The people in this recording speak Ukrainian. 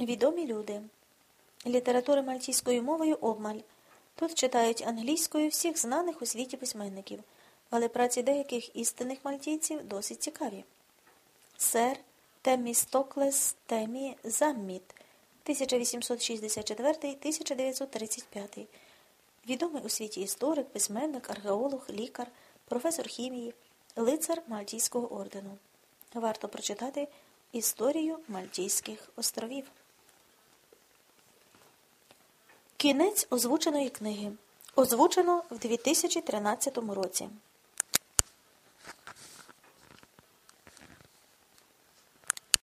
Відомі люди. Літератури мальтійською мовою обмаль. Тут читають англійською всіх знаних у світі письменників, але праці деяких істинних мальтійців досить цікаві. Сер Темістоклес Темі Замміт 1864-1935. Відомий у світі історик, письменник, археолог, лікар, професор хімії, лицар Мальтійського ордену. Варто прочитати історію Мальтійських островів. Кінець озвученої книги. Озвучено в 2013 році.